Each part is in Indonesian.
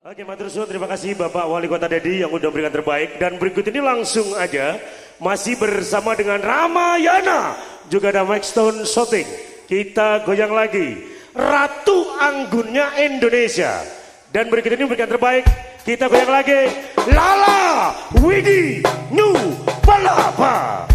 Oke, Matur Suwun, terima kasih Bapak Wali Kota Dedi yang udah berikan terbaik dan berikut ini langsung aja masih bersama dengan Ramayana juga ada Mike Stone Shooting. Kita goyang lagi Ratu Anggunnya Indonesia dan berikut ini berikan terbaik kita goyang lagi Lala Widi New Palapa.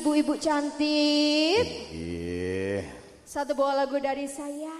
Ibu-ibu cantik. Satu buah lagu dari saya.